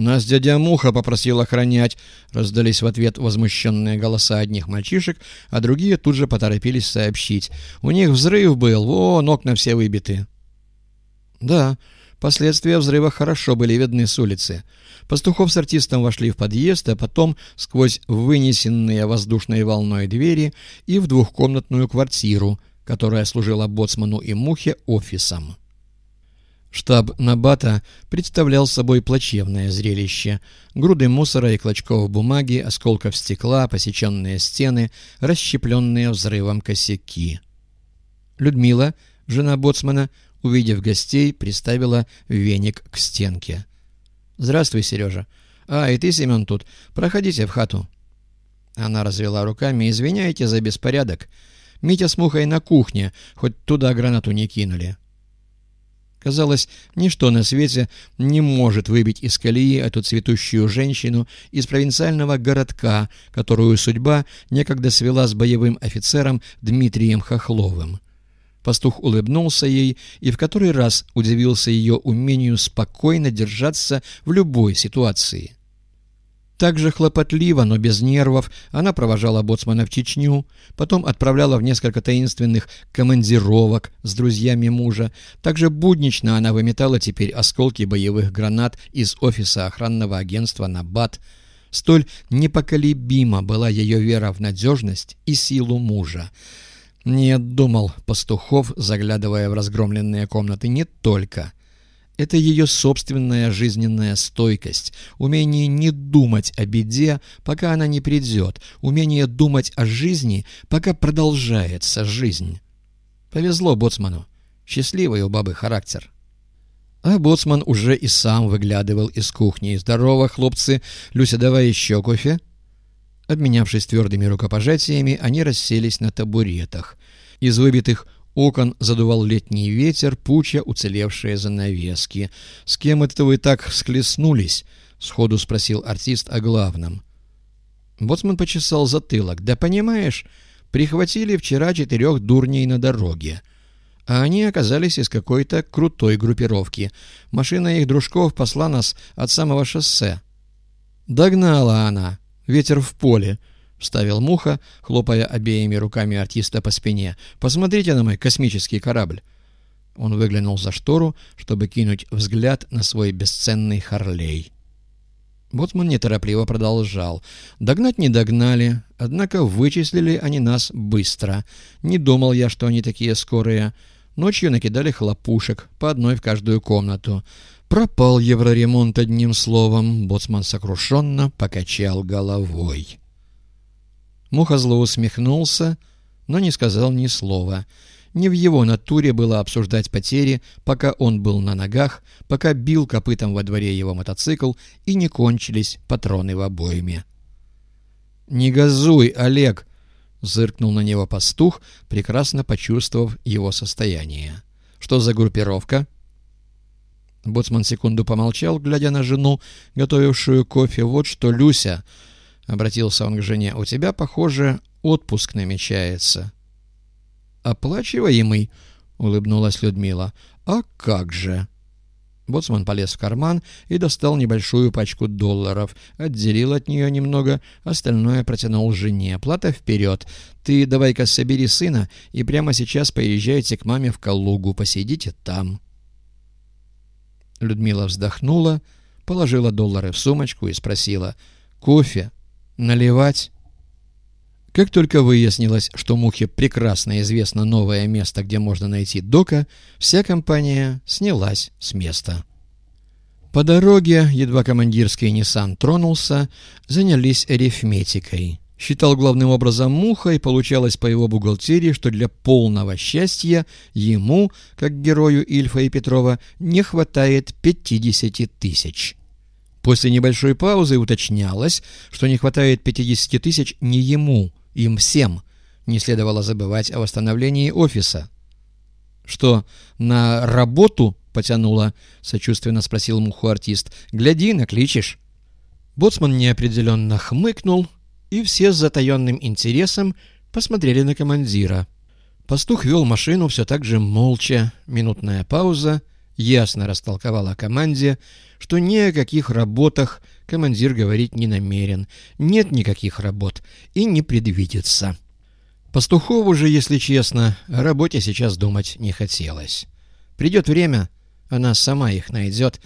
«Нас дядя Муха попросил охранять», — раздались в ответ возмущенные голоса одних мальчишек, а другие тут же поторопились сообщить. «У них взрыв был, вон окна все выбиты». «Да, последствия взрыва хорошо были видны с улицы. Пастухов с артистом вошли в подъезд, а потом сквозь вынесенные воздушной волной двери и в двухкомнатную квартиру, которая служила боцману и Мухе офисом». Штаб Набата представлял собой плачевное зрелище. Груды мусора и клочков бумаги, осколков стекла, посеченные стены, расщепленные взрывом косяки. Людмила, жена боцмана, увидев гостей, приставила веник к стенке. «Здравствуй, Сережа. А, и ты, Семен, тут. Проходите в хату». Она развела руками. «Извиняйте за беспорядок. Митя с Мухой на кухне, хоть туда гранату не кинули». Казалось, ничто на свете не может выбить из колеи эту цветущую женщину из провинциального городка, которую судьба некогда свела с боевым офицером Дмитрием Хохловым. Пастух улыбнулся ей и в который раз удивился ее умению спокойно держаться в любой ситуации. Так же хлопотливо, но без нервов, она провожала боцмана в Чечню, потом отправляла в несколько таинственных командировок с друзьями мужа. Также буднично она выметала теперь осколки боевых гранат из офиса охранного агентства на БАТ. Столь непоколебима была ее вера в надежность и силу мужа. Нет, думал Пастухов, заглядывая в разгромленные комнаты, не только – это ее собственная жизненная стойкость, умение не думать о беде, пока она не придет, умение думать о жизни, пока продолжается жизнь. Повезло Боцману. Счастливый у бабы характер. А Боцман уже и сам выглядывал из кухни. «Здорово, хлопцы! Люся, давай еще кофе?» Обменявшись твердыми рукопожатиями, они расселись на табуретах. Из выбитых окон задувал летний ветер, пуча уцелевшие занавески. «С кем это вы так схлестнулись?» — сходу спросил артист о главном. Боцман почесал затылок. «Да понимаешь, прихватили вчера четырех дурней на дороге. А они оказались из какой-то крутой группировки. Машина их дружков посла нас от самого шоссе. Догнала она. Ветер в поле. — вставил Муха, хлопая обеими руками артиста по спине. «Посмотрите на мой космический корабль!» Он выглянул за штору, чтобы кинуть взгляд на свой бесценный Харлей. Боцман неторопливо продолжал. «Догнать не догнали, однако вычислили они нас быстро. Не думал я, что они такие скорые. Ночью накидали хлопушек, по одной в каждую комнату. Пропал евроремонт одним словом». Боцман сокрушенно покачал головой. Муха зло усмехнулся, но не сказал ни слова. Не в его натуре было обсуждать потери, пока он был на ногах, пока бил копытом во дворе его мотоцикл и не кончились патроны в обойме. «Не газуй, Олег!» — зыркнул на него пастух, прекрасно почувствовав его состояние. «Что за группировка?» Боцман секунду помолчал, глядя на жену, готовившую кофе. «Вот что, Люся!» Обратился он к жене. «У тебя, похоже, отпуск намечается». «Оплачиваемый?» — улыбнулась Людмила. «А как же?» Боцман полез в карман и достал небольшую пачку долларов, отделил от нее немного, остальное протянул жене. «Плата вперед. Ты давай-ка собери сына и прямо сейчас поезжайте к маме в Калугу, посидите там». Людмила вздохнула, положила доллары в сумочку и спросила «Кофе?» Наливать? Как только выяснилось, что Мухе прекрасно известно новое место, где можно найти Дока, вся компания снялась с места. По дороге, едва командирский Ниссан тронулся, занялись арифметикой. Считал главным образом Муха, и получалось по его бухгалтерии, что для полного счастья ему, как герою Ильфа и Петрова, не хватает 50 тысяч. После небольшой паузы уточнялось, что не хватает 50 тысяч не ему, им всем. Не следовало забывать о восстановлении офиса. «Что, на работу потянуло?» — сочувственно спросил муху артист. «Гляди, накличешь». Боцман неопределенно хмыкнул, и все с затаенным интересом посмотрели на командира. Пастух вел машину все так же молча, минутная пауза, ясно растолковала команде, что ни о каких работах командир говорить не намерен, нет никаких работ и не предвидится. Пастухову же, если честно, о работе сейчас думать не хотелось. Придет время, она сама их найдет,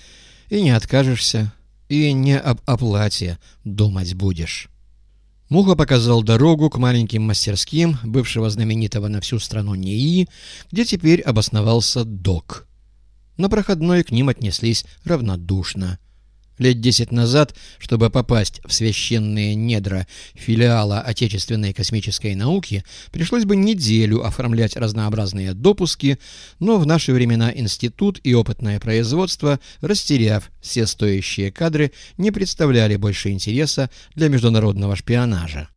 и не откажешься, и не об оплате думать будешь. Муха показал дорогу к маленьким мастерским бывшего знаменитого на всю страну НИИ, где теперь обосновался ДОК. На проходной к ним отнеслись равнодушно. Лет десять назад, чтобы попасть в священные недра филиала отечественной космической науки, пришлось бы неделю оформлять разнообразные допуски, но в наши времена институт и опытное производство, растеряв все стоящие кадры, не представляли больше интереса для международного шпионажа.